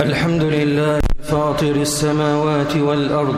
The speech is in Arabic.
الحمد لله فاطر السماوات والأرض